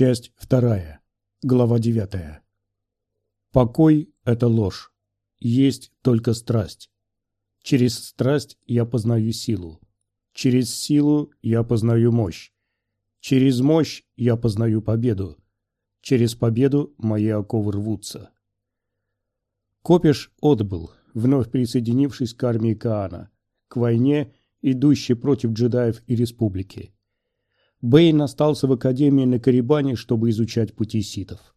Часть вторая. Глава девятая. Покой – это ложь. Есть только страсть. Через страсть я познаю силу. Через силу я познаю мощь. Через мощь я познаю победу. Через победу мои оковы рвутся. Копиш отбыл, вновь присоединившись к армии Каана, к войне, идущей против джедаев и республики. Бэйн остался в академии на Карибане, чтобы изучать пути ситов.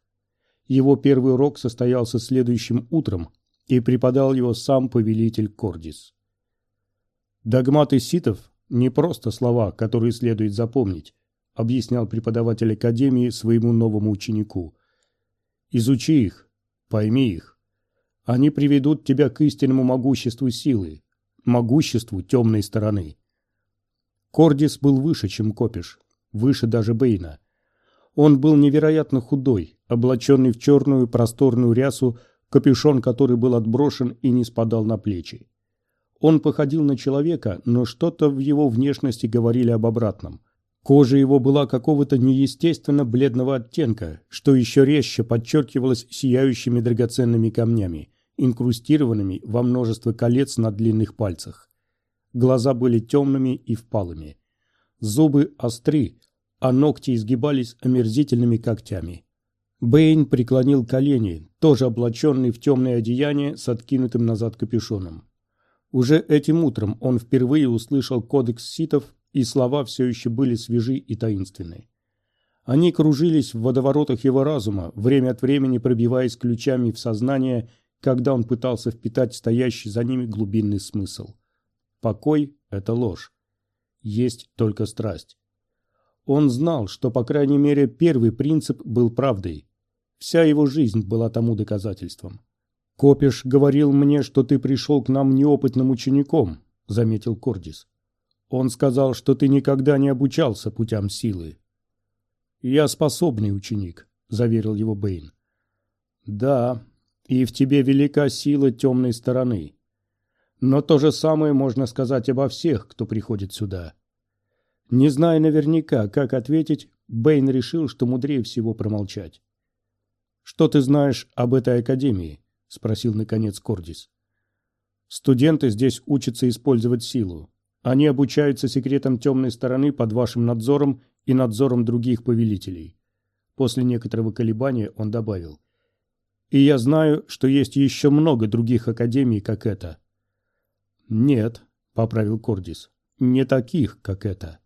Его первый урок состоялся следующим утром, и преподал его сам повелитель Кордис. «Догматы ситов – не просто слова, которые следует запомнить», – объяснял преподаватель академии своему новому ученику. «Изучи их, пойми их. Они приведут тебя к истинному могуществу силы, могуществу темной стороны». Кордис был выше, чем Копиш, выше даже Бейна. Он был невероятно худой, облаченный в черную просторную рясу, капюшон который был отброшен и не спадал на плечи. Он походил на человека, но что-то в его внешности говорили об обратном. Кожа его была какого-то неестественно бледного оттенка, что еще резче подчеркивалось сияющими драгоценными камнями, инкрустированными во множество колец на длинных пальцах. Глаза были темными и впалыми. Зубы остры, а ногти изгибались омерзительными когтями. Бэйн преклонил колени, тоже облаченный в темное одеяние с откинутым назад капюшоном. Уже этим утром он впервые услышал кодекс ситов, и слова все еще были свежи и таинственны. Они кружились в водоворотах его разума, время от времени пробиваясь ключами в сознание, когда он пытался впитать стоящий за ними глубинный смысл. Покой – это ложь. Есть только страсть. Он знал, что, по крайней мере, первый принцип был правдой. Вся его жизнь была тому доказательством. «Копиш говорил мне, что ты пришел к нам неопытным учеником», — заметил Кордис. «Он сказал, что ты никогда не обучался путям силы». «Я способный ученик», — заверил его Бэйн. «Да, и в тебе велика сила темной стороны. Но то же самое можно сказать обо всех, кто приходит сюда. Не зная наверняка, как ответить, Бэйн решил, что мудрее всего промолчать. «Что ты знаешь об этой академии?» – спросил наконец Кордис. «Студенты здесь учатся использовать силу. Они обучаются секретам темной стороны под вашим надзором и надзором других повелителей». После некоторого колебания он добавил. «И я знаю, что есть еще много других академий, как эта». «Нет», — поправил Кордис, — «не таких, как эта».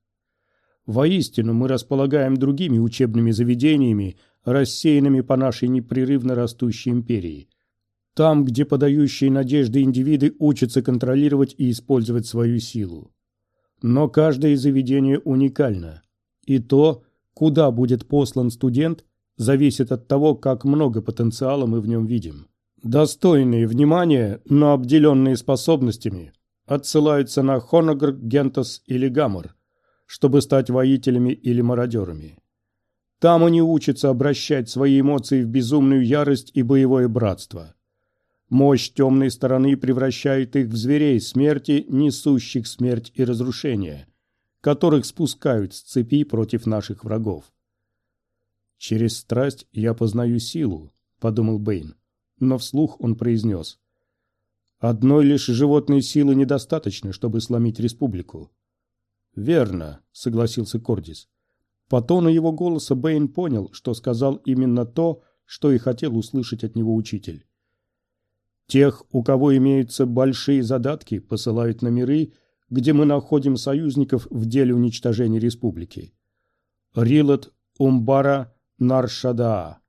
Воистину, мы располагаем другими учебными заведениями, рассеянными по нашей непрерывно растущей империи. Там, где подающие надежды индивиды учатся контролировать и использовать свою силу. Но каждое заведение уникально. И то, куда будет послан студент, зависит от того, как много потенциала мы в нем видим. Достойные внимания, но обделенные способностями, отсылаются на Хоногр, Гентос или Гамор – чтобы стать воителями или мародерами. Там они учатся обращать свои эмоции в безумную ярость и боевое братство. Мощь темной стороны превращает их в зверей смерти, несущих смерть и разрушение, которых спускают с цепи против наших врагов. «Через страсть я познаю силу», — подумал Бэйн, но вслух он произнес. «Одной лишь животной силы недостаточно, чтобы сломить республику. «Верно», — согласился Кордис. По тону его голоса Бэйн понял, что сказал именно то, что и хотел услышать от него учитель. «Тех, у кого имеются большие задатки, посылают на миры, где мы находим союзников в деле уничтожения республики. Рилот, Умбара, Наршадаа.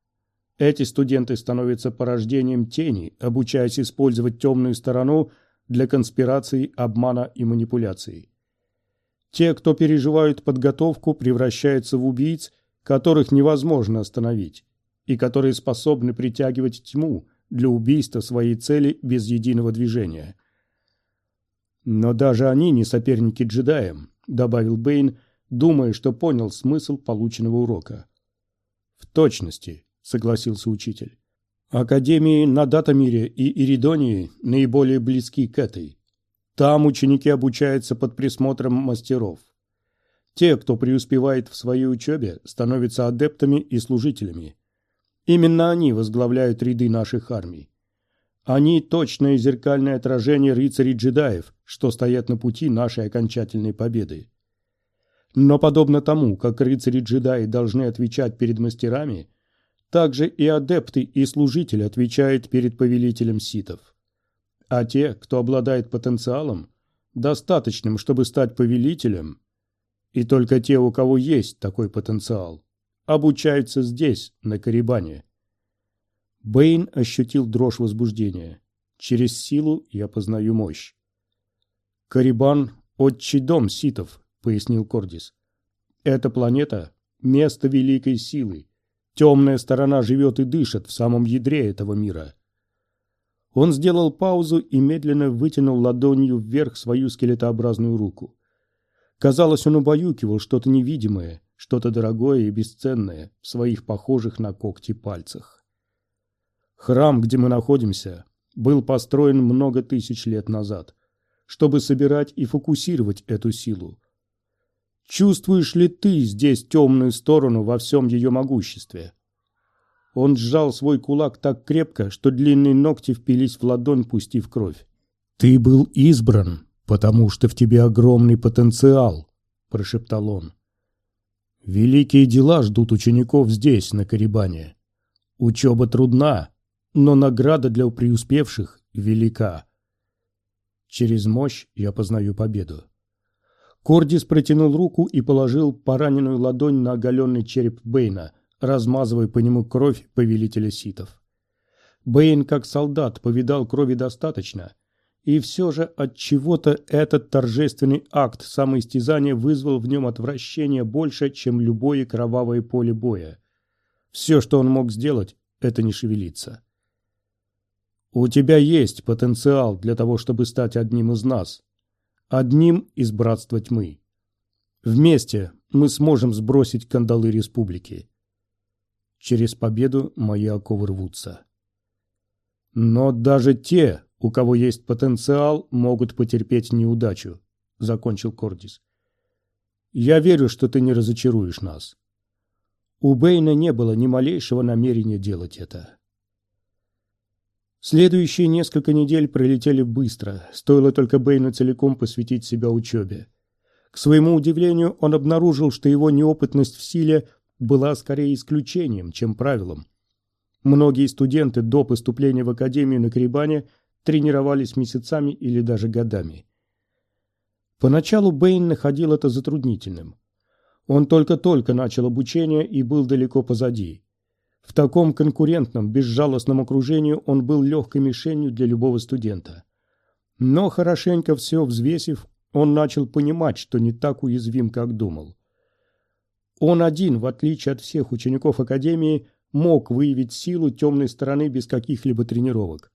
Эти студенты становятся порождением тени, обучаясь использовать темную сторону для конспираций, обмана и манипуляций. Те, кто переживают подготовку, превращаются в убийц, которых невозможно остановить, и которые способны притягивать тьму для убийства своей цели без единого движения. Но даже они не соперники джедаям, добавил Бэйн, думая, что понял смысл полученного урока. В точности, согласился учитель. Академии на Датамире и Иридонии наиболее близки к этой. Там ученики обучаются под присмотром мастеров. Те, кто преуспевает в своей учебе, становятся адептами и служителями. Именно они возглавляют ряды наших армий. Они – точное зеркальное отражение рыцарей-джедаев, что стоят на пути нашей окончательной победы. Но подобно тому, как рыцари-джедаи должны отвечать перед мастерами, также и адепты и служители отвечают перед повелителем ситов. А те, кто обладает потенциалом, достаточным, чтобы стать повелителем, и только те, у кого есть такой потенциал, обучаются здесь, на Карибане. Бэйн ощутил дрожь возбуждения. Через силу я познаю мощь. «Карибан – отчий дом ситов», – пояснил Кордис. «Эта планета – место великой силы. Темная сторона живет и дышит в самом ядре этого мира». Он сделал паузу и медленно вытянул ладонью вверх свою скелетообразную руку. Казалось, он убаюкивал что-то невидимое, что-то дорогое и бесценное в своих похожих на когти пальцах. Храм, где мы находимся, был построен много тысяч лет назад, чтобы собирать и фокусировать эту силу. Чувствуешь ли ты здесь темную сторону во всем ее могуществе? Он сжал свой кулак так крепко, что длинные ногти впились в ладонь, пустив кровь. «Ты был избран, потому что в тебе огромный потенциал», – прошептал он. «Великие дела ждут учеников здесь, на Карибане. Учеба трудна, но награда для преуспевших велика. Через мощь я познаю победу. Кордис протянул руку и положил пораненную ладонь на оголенный череп Бэйна, размазывая по нему кровь повелителя ситов. Бэйн, как солдат, повидал крови достаточно, и все же от чего-то этот торжественный акт самоистязания вызвал в нем отвращение больше, чем любое кровавое поле боя. Все, что он мог сделать, это не шевелиться. У тебя есть потенциал для того, чтобы стать одним из нас. Одним из Братства Тьмы. Вместе мы сможем сбросить кандалы Республики. Через победу мои оковы рвутся. Но даже те, у кого есть потенциал, могут потерпеть неудачу, закончил Кордис. Я верю, что ты не разочаруешь нас. У Бэйна не было ни малейшего намерения делать это. Следующие несколько недель пролетели быстро, стоило только Бэйну целиком посвятить себя учебе. К своему удивлению, он обнаружил, что его неопытность в силе была скорее исключением, чем правилом. Многие студенты до поступления в академию на Крибане тренировались месяцами или даже годами. Поначалу Бэйн находил это затруднительным. Он только-только начал обучение и был далеко позади. В таком конкурентном, безжалостном окружении он был легкой мишенью для любого студента. Но хорошенько все взвесив, он начал понимать, что не так уязвим, как думал. Он один, в отличие от всех учеников Академии, мог выявить силу темной стороны без каких-либо тренировок.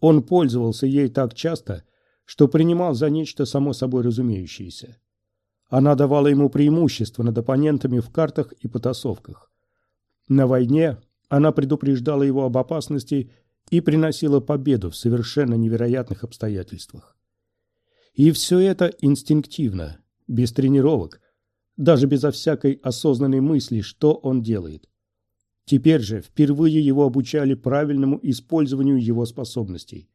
Он пользовался ей так часто, что принимал за нечто само собой разумеющееся. Она давала ему преимущество над оппонентами в картах и потасовках. На войне она предупреждала его об опасности и приносила победу в совершенно невероятных обстоятельствах. И все это инстинктивно, без тренировок, даже безо всякой осознанной мысли, что он делает. Теперь же впервые его обучали правильному использованию его способностей.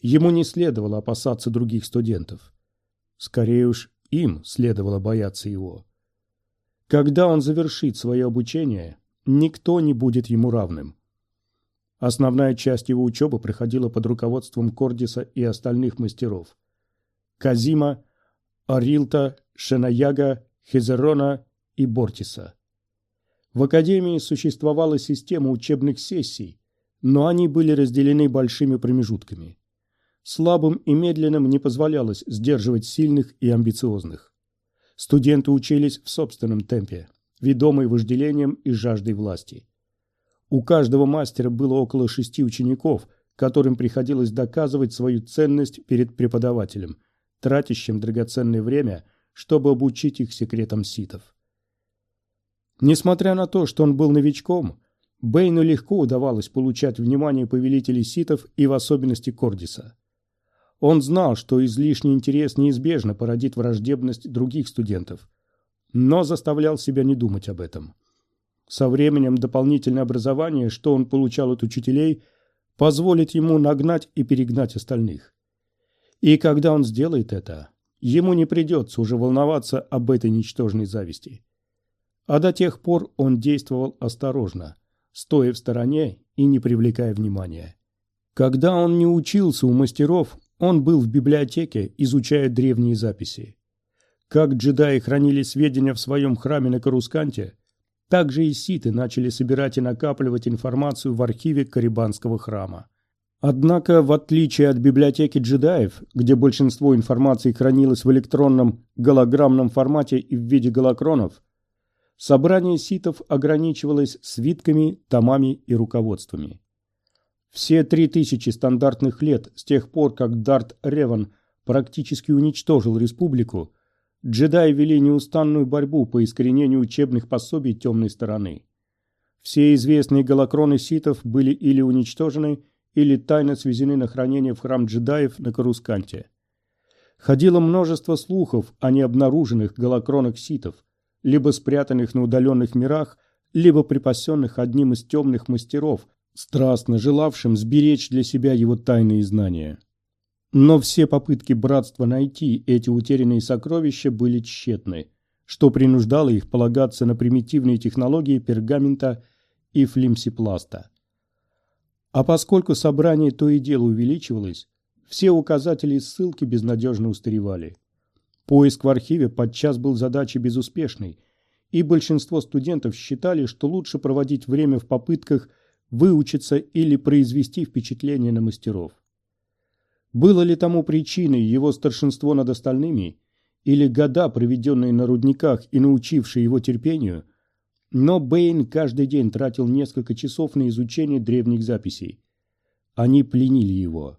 Ему не следовало опасаться других студентов. Скорее уж, им следовало бояться его. Когда он завершит свое обучение, никто не будет ему равным. Основная часть его учебы проходила под руководством Кордиса и остальных мастеров. Казима, Арилта, Шенаяга, Хезерона и Бортиса. В Академии существовала система учебных сессий, но они были разделены большими промежутками. Слабым и медленным не позволялось сдерживать сильных и амбициозных. Студенты учились в собственном темпе ведомый вожделением и жаждой власти. У каждого мастера было около шести учеников, которым приходилось доказывать свою ценность перед преподавателем, тратящим драгоценное время, чтобы обучить их секретам ситов. Несмотря на то, что он был новичком, Бэйну легко удавалось получать внимание повелителей ситов и в особенности Кордиса. Он знал, что излишний интерес неизбежно породит враждебность других студентов – но заставлял себя не думать об этом. Со временем дополнительное образование, что он получал от учителей, позволит ему нагнать и перегнать остальных. И когда он сделает это, ему не придется уже волноваться об этой ничтожной зависти. А до тех пор он действовал осторожно, стоя в стороне и не привлекая внимания. Когда он не учился у мастеров, он был в библиотеке, изучая древние записи. Как джедаи хранили сведения в своем храме на Карусканте, так же и ситы начали собирать и накапливать информацию в архиве Карибанского храма. Однако, в отличие от библиотеки джедаев, где большинство информации хранилось в электронном голограммном формате и в виде голокронов, собрание ситов ограничивалось свитками, томами и руководствами. Все три тысячи стандартных лет с тех пор, как Дарт Реван практически уничтожил республику, Джедаи вели неустанную борьбу по искоренению учебных пособий темной стороны. Все известные голокроны ситов были или уничтожены, или тайно свезены на хранение в храм джедаев на Карусканте. Ходило множество слухов о необнаруженных голокронах ситов, либо спрятанных на удаленных мирах, либо припасенных одним из темных мастеров, страстно желавшим сберечь для себя его тайные знания. Но все попытки братства найти эти утерянные сокровища были тщетны, что принуждало их полагаться на примитивные технологии пергамента и флимсипласта. А поскольку собрание то и дело увеличивалось, все указатели и ссылки безнадежно устаревали. Поиск в архиве подчас был задачей безуспешной, и большинство студентов считали, что лучше проводить время в попытках выучиться или произвести впечатление на мастеров. Было ли тому причиной его старшинство над остальными, или года, проведенные на рудниках и научившие его терпению, но Бэйн каждый день тратил несколько часов на изучение древних записей. Они пленили его.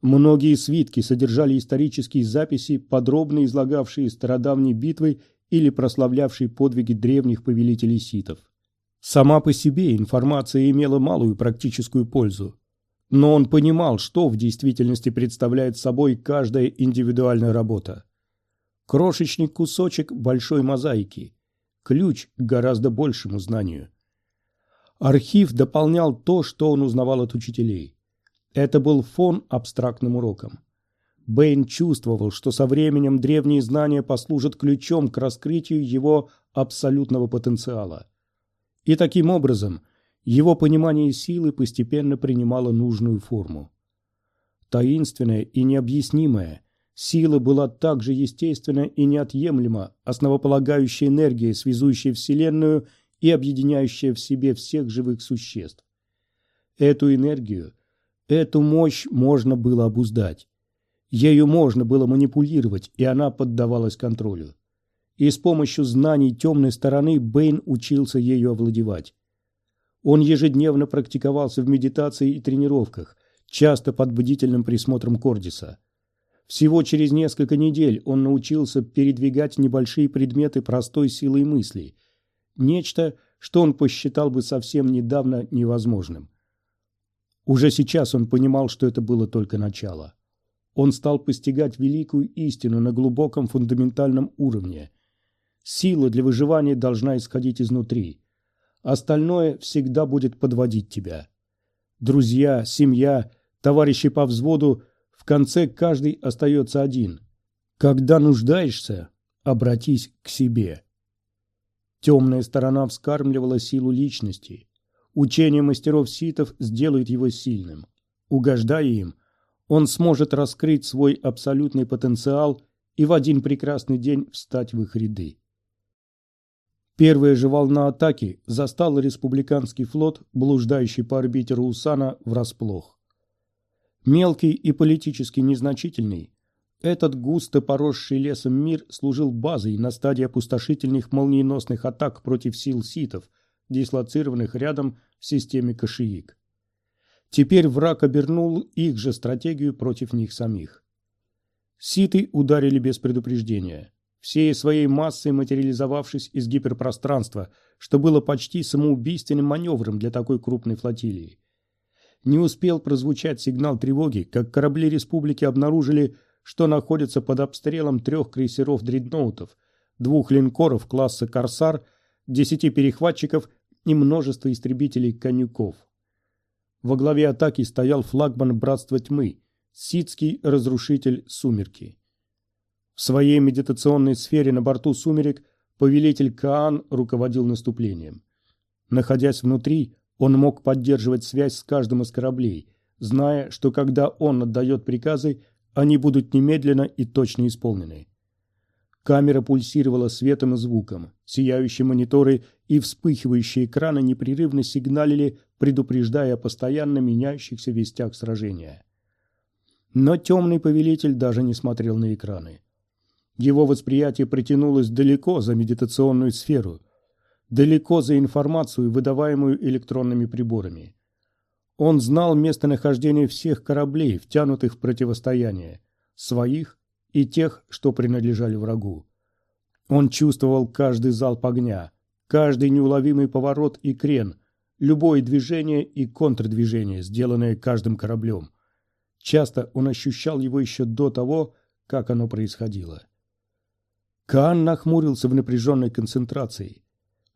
Многие свитки содержали исторические записи, подробно излагавшие стародавние битвы или прославлявшие подвиги древних повелителей ситов. Сама по себе информация имела малую практическую пользу. Но он понимал, что в действительности представляет собой каждая индивидуальная работа. Крошечный кусочек большой мозаики. Ключ к гораздо большему знанию. Архив дополнял то, что он узнавал от учителей. Это был фон абстрактным урокам. Бэйн чувствовал, что со временем древние знания послужат ключом к раскрытию его абсолютного потенциала. И таким образом его понимание силы постепенно принимало нужную форму. Таинственная и необъяснимая, сила была также естественна и неотъемлема, основополагающая энергия, связующая Вселенную и объединяющая в себе всех живых существ. Эту энергию, эту мощь можно было обуздать. Ею можно было манипулировать, и она поддавалась контролю. И с помощью знаний темной стороны Бэйн учился ею овладевать. Он ежедневно практиковался в медитации и тренировках, часто под бдительным присмотром Кордиса. Всего через несколько недель он научился передвигать небольшие предметы простой силой мысли. Нечто, что он посчитал бы совсем недавно невозможным. Уже сейчас он понимал, что это было только начало. Он стал постигать великую истину на глубоком фундаментальном уровне. Сила для выживания должна исходить изнутри. Остальное всегда будет подводить тебя. Друзья, семья, товарищи по взводу, в конце каждый остается один. Когда нуждаешься, обратись к себе. Темная сторона вскармливала силу личности. Учение мастеров ситов сделает его сильным. Угождая им, он сможет раскрыть свой абсолютный потенциал и в один прекрасный день встать в их ряды. Первая же волна атаки застала республиканский флот, блуждающий по орбите Русана, врасплох. Мелкий и политически незначительный, этот густо поросший лесом мир служил базой на стадии опустошительных молниеносных атак против сил ситов, дислоцированных рядом в системе Кашиик. Теперь враг обернул их же стратегию против них самих. Ситы ударили без предупреждения всей своей массой материализовавшись из гиперпространства, что было почти самоубийственным маневром для такой крупной флотилии. Не успел прозвучать сигнал тревоги, как корабли республики обнаружили, что находятся под обстрелом трех крейсеров дредноутов, двух линкоров класса «Корсар», десяти перехватчиков и множество истребителей «Конюков». Во главе атаки стоял флагман Братства Тьмы, ситский разрушитель «Сумерки». В своей медитационной сфере на борту «Сумерек» повелитель Каан руководил наступлением. Находясь внутри, он мог поддерживать связь с каждым из кораблей, зная, что когда он отдает приказы, они будут немедленно и точно исполнены. Камера пульсировала светом и звуком, сияющие мониторы и вспыхивающие экраны непрерывно сигналили, предупреждая о постоянно меняющихся вестях сражения. Но темный повелитель даже не смотрел на экраны. Его восприятие притянулось далеко за медитационную сферу, далеко за информацию, выдаваемую электронными приборами. Он знал местонахождение всех кораблей, втянутых в противостояние, своих и тех, что принадлежали врагу. Он чувствовал каждый залп огня, каждый неуловимый поворот и крен, любое движение и контрдвижение, сделанное каждым кораблем. Часто он ощущал его еще до того, как оно происходило. Каан нахмурился в напряженной концентрации.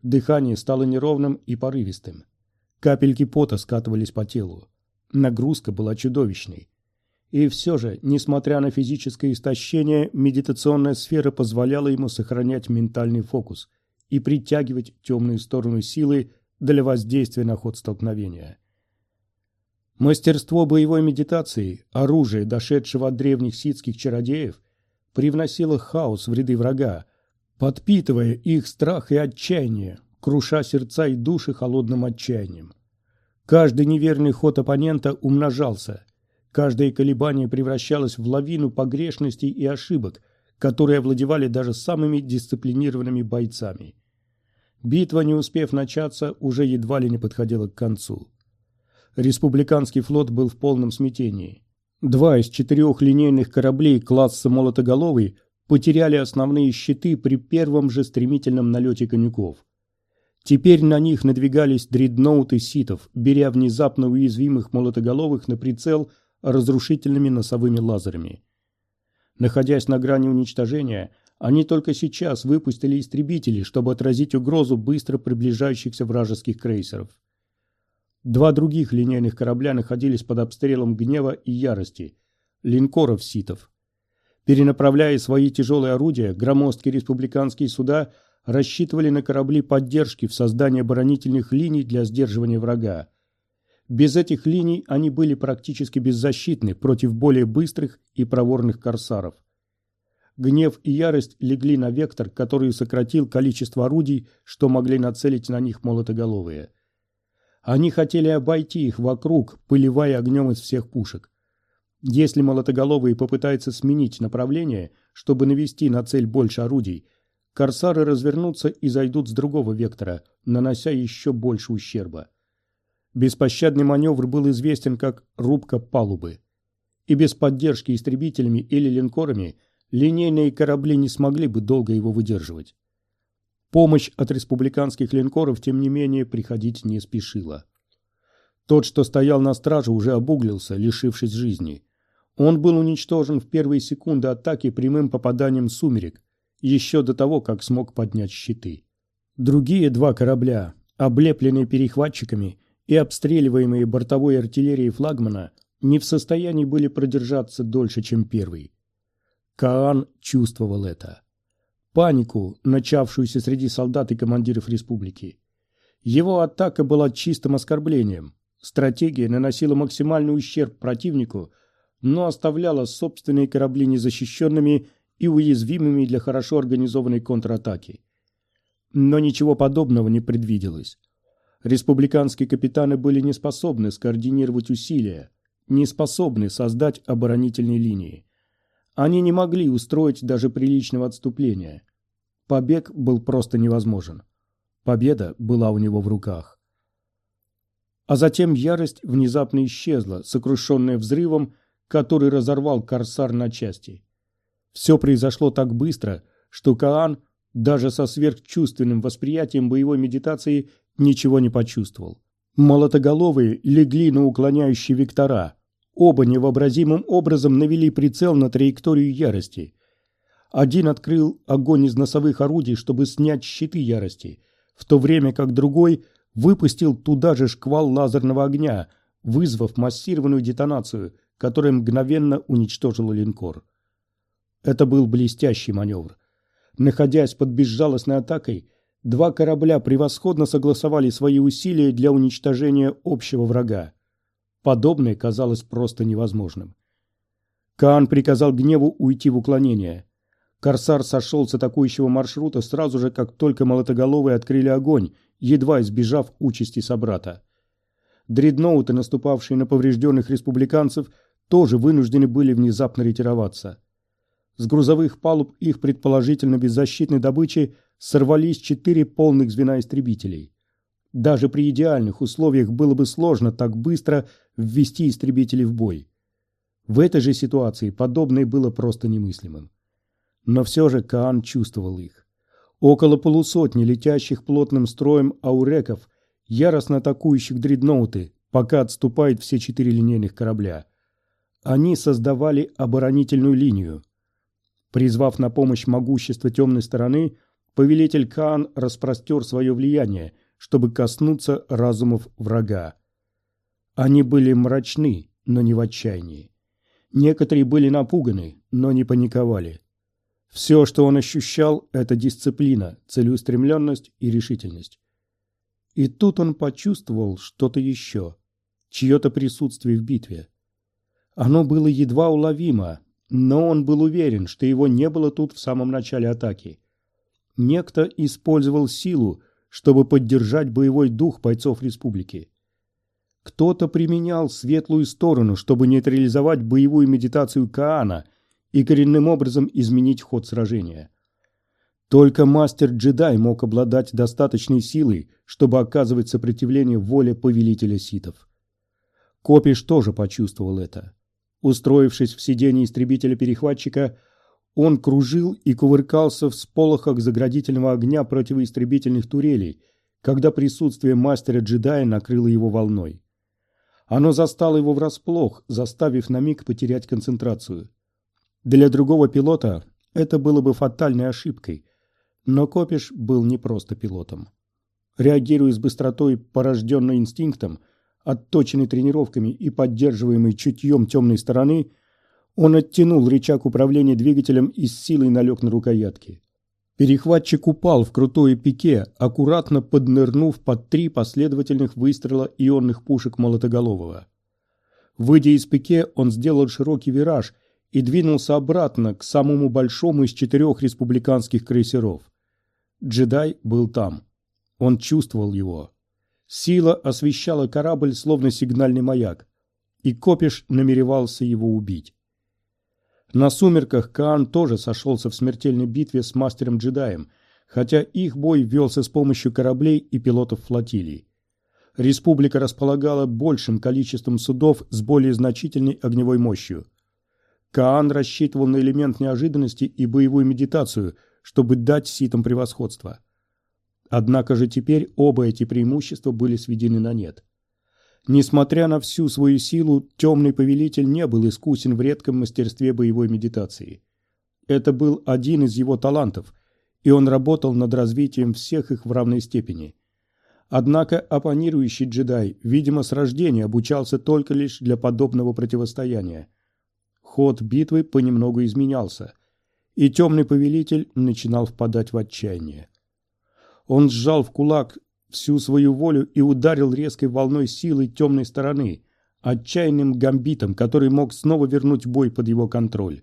Дыхание стало неровным и порывистым. Капельки пота скатывались по телу. Нагрузка была чудовищной. И все же, несмотря на физическое истощение, медитационная сфера позволяла ему сохранять ментальный фокус и притягивать темную сторону силы для воздействия на ход столкновения. Мастерство боевой медитации, оружие, дошедшего от древних ситских чародеев, привносило хаос в ряды врага, подпитывая их страх и отчаяние, круша сердца и души холодным отчаянием. Каждый неверный ход оппонента умножался – Каждое колебание превращалось в лавину погрешностей и ошибок, которые овладевали даже самыми дисциплинированными бойцами. Битва, не успев начаться, уже едва ли не подходила к концу. Республиканский флот был в полном смятении. Два из четырех линейных кораблей класса «Молотоголовый» потеряли основные щиты при первом же стремительном налете конюков. Теперь на них надвигались дредноуты ситов, беря внезапно уязвимых молотоголовых на прицел – разрушительными носовыми лазерами. Находясь на грани уничтожения, они только сейчас выпустили истребители, чтобы отразить угрозу быстро приближающихся вражеских крейсеров. Два других линейных корабля находились под обстрелом гнева и ярости – линкоров ситов. Перенаправляя свои тяжелые орудия, громоздкие республиканские суда рассчитывали на корабли поддержки в создании оборонительных линий для сдерживания врага. Без этих линий они были практически беззащитны против более быстрых и проворных корсаров. Гнев и ярость легли на вектор, который сократил количество орудий, что могли нацелить на них молотоголовые. Они хотели обойти их вокруг, пылевая огнем из всех пушек. Если молотоголовые попытаются сменить направление, чтобы навести на цель больше орудий, корсары развернутся и зайдут с другого вектора, нанося еще больше ущерба. Беспощадный маневр был известен как «рубка палубы». И без поддержки истребителями или линкорами линейные корабли не смогли бы долго его выдерживать. Помощь от республиканских линкоров, тем не менее, приходить не спешила. Тот, что стоял на страже, уже обуглился, лишившись жизни. Он был уничтожен в первые секунды атаки прямым попаданием сумерек, еще до того, как смог поднять щиты. Другие два корабля, облепленные перехватчиками, и обстреливаемые бортовой артиллерией флагмана не в состоянии были продержаться дольше, чем первый. Каан чувствовал это. Панику, начавшуюся среди солдат и командиров республики. Его атака была чистым оскорблением. Стратегия наносила максимальный ущерб противнику, но оставляла собственные корабли незащищенными и уязвимыми для хорошо организованной контратаки. Но ничего подобного не предвиделось. Республиканские капитаны были не способны скоординировать усилия, не способны создать оборонительные линии. Они не могли устроить даже приличного отступления. Побег был просто невозможен. Победа была у него в руках. А затем ярость внезапно исчезла, сокрушенная взрывом, который разорвал корсар на части. Все произошло так быстро, что Каан, даже со сверхчувственным восприятием боевой медитации, ничего не почувствовал. Молотоголовые легли на уклоняющие вектора. Оба невообразимым образом навели прицел на траекторию ярости. Один открыл огонь из носовых орудий, чтобы снять щиты ярости, в то время как другой выпустил туда же шквал лазерного огня, вызвав массированную детонацию, которая мгновенно уничтожила линкор. Это был блестящий маневр. Находясь под безжалостной атакой, два корабля превосходно согласовали свои усилия для уничтожения общего врага. Подобное казалось просто невозможным. Каан приказал гневу уйти в уклонение. Корсар сошел с атакующего маршрута сразу же, как только молотоголовые открыли огонь, едва избежав участи собрата. Дредноуты, наступавшие на поврежденных республиканцев, тоже вынуждены были внезапно ретироваться. С грузовых палуб их предположительно беззащитной добычи сорвались четыре полных звена истребителей. Даже при идеальных условиях было бы сложно так быстро ввести истребители в бой. В этой же ситуации подобное было просто немыслимым. Но все же Каан чувствовал их. Около полусотни летящих плотным строем ауреков, яростно атакующих дредноуты, пока отступают все четыре линейных корабля. Они создавали оборонительную линию – Призвав на помощь могущество темной стороны, повелитель Каан распростер свое влияние, чтобы коснуться разумов врага. Они были мрачны, но не в отчаянии. Некоторые были напуганы, но не паниковали. Все, что он ощущал, это дисциплина, целеустремленность и решительность. И тут он почувствовал что-то еще, чье-то присутствие в битве. Оно было едва уловимо, но он был уверен, что его не было тут в самом начале атаки. Некто использовал силу, чтобы поддержать боевой дух бойцов республики. Кто-то применял светлую сторону, чтобы нейтрализовать боевую медитацию Каана и коренным образом изменить ход сражения. Только мастер-джедай мог обладать достаточной силой, чтобы оказывать сопротивление воле повелителя ситов. Копиш тоже почувствовал это. Устроившись в сиденье истребителя-перехватчика, он кружил и кувыркался в сполохах заградительного огня противоистребительных турелей, когда присутствие мастера-джедая накрыло его волной. Оно застало его врасплох, заставив на миг потерять концентрацию. Для другого пилота это было бы фатальной ошибкой, но Копиш был не просто пилотом. Реагируя с быстротой, порожденной инстинктом – отточенный тренировками и поддерживаемый чутьем темной стороны, он оттянул рычаг управления двигателем и с силой налег на рукоятки. Перехватчик упал в крутое пике, аккуратно поднырнув под три последовательных выстрела ионных пушек молотоголового. Выйдя из пике, он сделал широкий вираж и двинулся обратно к самому большому из четырех республиканских крейсеров. Джедай был там. Он чувствовал его. Сила освещала корабль, словно сигнальный маяк, и Копиш намеревался его убить. На сумерках Каан тоже сошелся в смертельной битве с мастером-джедаем, хотя их бой велся с помощью кораблей и пилотов флотилии. Республика располагала большим количеством судов с более значительной огневой мощью. Каан рассчитывал на элемент неожиданности и боевую медитацию, чтобы дать ситам превосходство. Однако же теперь оба эти преимущества были сведены на нет. Несмотря на всю свою силу, темный повелитель не был искусен в редком мастерстве боевой медитации. Это был один из его талантов, и он работал над развитием всех их в равной степени. Однако оппонирующий джедай, видимо, с рождения обучался только лишь для подобного противостояния. Ход битвы понемногу изменялся, и темный повелитель начинал впадать в отчаяние. Он сжал в кулак всю свою волю и ударил резкой волной силы темной стороны, отчаянным гамбитом, который мог снова вернуть бой под его контроль.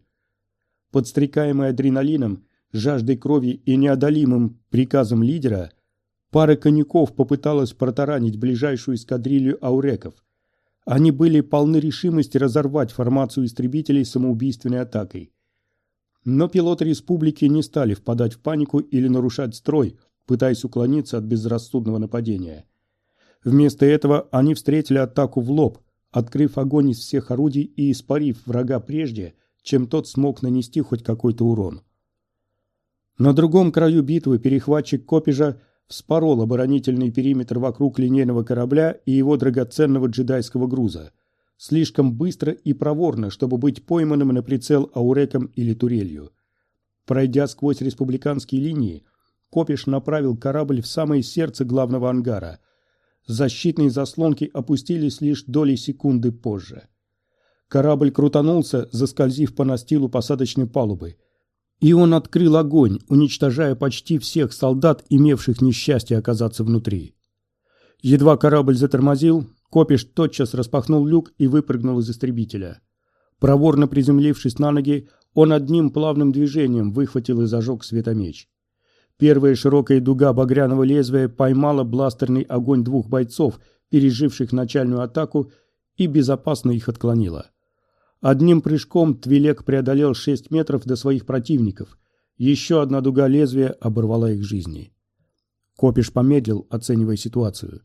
Подстрекаемый адреналином, жаждой крови и неодолимым приказом лидера, пара конюков попыталась протаранить ближайшую эскадрилью ауреков. Они были полны решимости разорвать формацию истребителей самоубийственной атакой. Но пилоты республики не стали впадать в панику или нарушать строй – пытаясь уклониться от безрассудного нападения. Вместо этого они встретили атаку в лоб, открыв огонь из всех орудий и испарив врага прежде, чем тот смог нанести хоть какой-то урон. На другом краю битвы перехватчик Копижа вспорол оборонительный периметр вокруг линейного корабля и его драгоценного джедайского груза, слишком быстро и проворно, чтобы быть пойманным на прицел ауреком или турелью. Пройдя сквозь республиканские линии, Копиш направил корабль в самое сердце главного ангара. Защитные заслонки опустились лишь доли секунды позже. Корабль крутанулся, заскользив по настилу посадочной палубы. И он открыл огонь, уничтожая почти всех солдат, имевших несчастье оказаться внутри. Едва корабль затормозил, Копиш тотчас распахнул люк и выпрыгнул из истребителя. Проворно приземлившись на ноги, он одним плавным движением выхватил и зажег светомеч. Первая широкая дуга багряного лезвия поймала бластерный огонь двух бойцов, переживших начальную атаку, и безопасно их отклонила. Одним прыжком Твилек преодолел 6 метров до своих противников. Еще одна дуга лезвия оборвала их жизни. Копиш помедлил, оценивая ситуацию.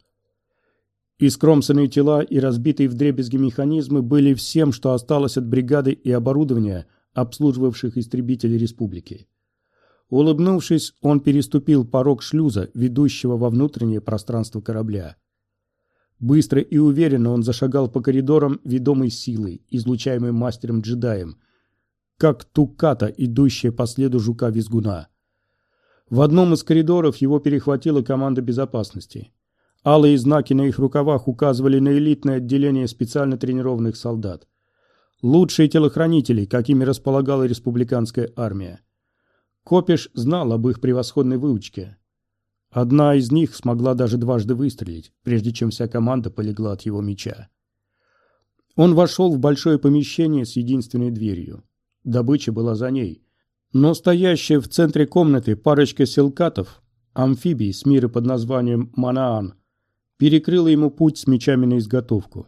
Искромсанные тела и разбитые вдребезги механизмы были всем, что осталось от бригады и оборудования, обслуживавших истребители республики. Улыбнувшись, он переступил порог шлюза, ведущего во внутреннее пространство корабля. Быстро и уверенно он зашагал по коридорам, ведомой силой, излучаемой мастером-джедаем, как туката, идущая по следу жука-визгуна. В одном из коридоров его перехватила команда безопасности. Алые знаки на их рукавах указывали на элитное отделение специально тренированных солдат. Лучшие телохранители, какими располагала республиканская армия. Копиш знал об их превосходной выучке. Одна из них смогла даже дважды выстрелить, прежде чем вся команда полегла от его меча. Он вошел в большое помещение с единственной дверью. Добыча была за ней. Но стоящая в центре комнаты парочка селкатов, амфибий с мира под названием Манаан, перекрыла ему путь с мечами на изготовку.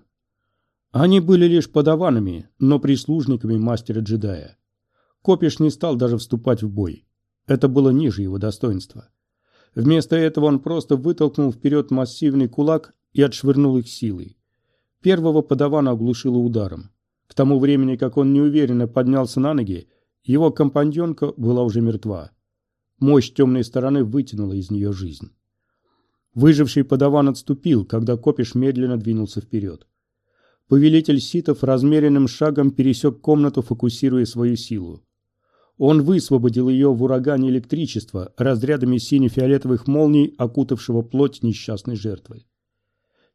Они были лишь подаванами, но прислужниками мастера-джедая. Копиш не стал даже вступать в бой. Это было ниже его достоинства. Вместо этого он просто вытолкнул вперед массивный кулак и отшвырнул их силой. Первого подавана оглушило ударом. К тому времени, как он неуверенно поднялся на ноги, его компаньонка была уже мертва. Мощь темной стороны вытянула из нее жизнь. Выживший подаван отступил, когда Копиш медленно двинулся вперед. Повелитель ситов размеренным шагом пересек комнату, фокусируя свою силу. Он высвободил ее в урагане электричества, разрядами сине-фиолетовых молний, окутавшего плоть несчастной жертвы.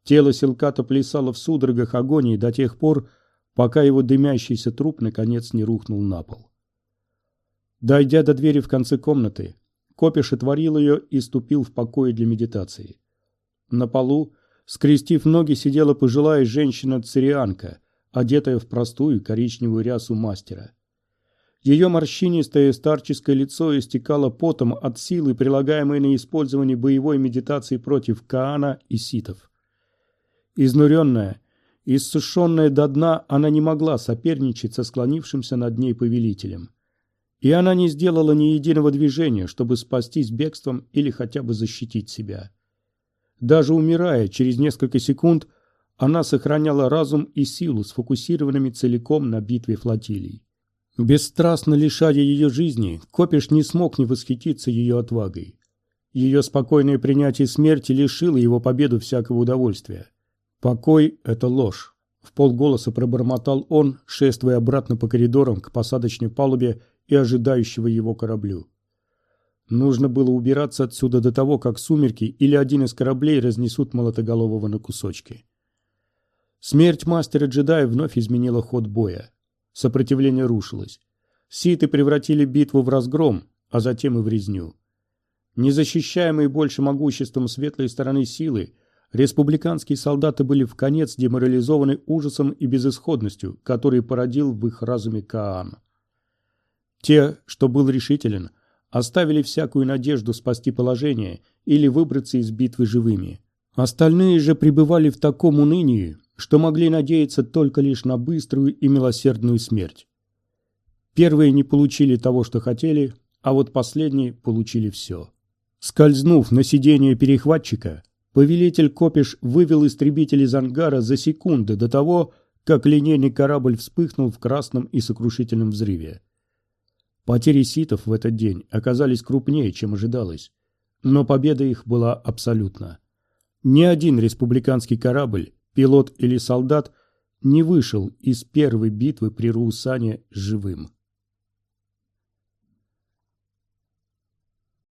Тело Силката плясало в судорогах агонии до тех пор, пока его дымящийся труп наконец не рухнул на пол. Дойдя до двери в конце комнаты, Копиш отворил ее и ступил в покое для медитации. На полу, скрестив ноги, сидела пожилая женщина-цирианка, одетая в простую коричневую рясу мастера. Ее морщинистое старческое лицо истекало потом от силы, прилагаемой на использование боевой медитации против Каана и ситов. Изнуренная, иссушенная до дна, она не могла соперничать со склонившимся над ней повелителем и она не сделала ни единого движения, чтобы спастись бегством или хотя бы защитить себя. Даже умирая через несколько секунд, она сохраняла разум и силу, сфокусированными целиком на битве флотилий. Бесстрастно лишая ее жизни, Копиш не смог не восхититься ее отвагой. Ее спокойное принятие смерти лишило его победу всякого удовольствия. Покой — это ложь. В полголоса пробормотал он, шествуя обратно по коридорам к посадочной палубе и ожидающего его кораблю. Нужно было убираться отсюда до того, как сумерки или один из кораблей разнесут молотоголового на кусочки. Смерть мастера-джедая вновь изменила ход боя. Сопротивление рушилось. Ситы превратили битву в разгром, а затем и в резню. Незащищаемые больше могуществом светлой стороны силы, республиканские солдаты были в конец деморализованы ужасом и безысходностью, который породил в их разуме Каан. Те, что был решителен, оставили всякую надежду спасти положение или выбраться из битвы живыми. Остальные же пребывали в таком унынии, что могли надеяться только лишь на быструю и милосердную смерть. Первые не получили того, что хотели, а вот последние получили все. Скользнув на сиденье перехватчика, повелитель Копиш вывел истребитель из ангара за секунды до того, как линейный корабль вспыхнул в красном и сокрушительном взрыве. Потери ситов в этот день оказались крупнее, чем ожидалось, но победа их была абсолютна. Ни один республиканский корабль, пилот или солдат не вышел из первой битвы при Руусане живым.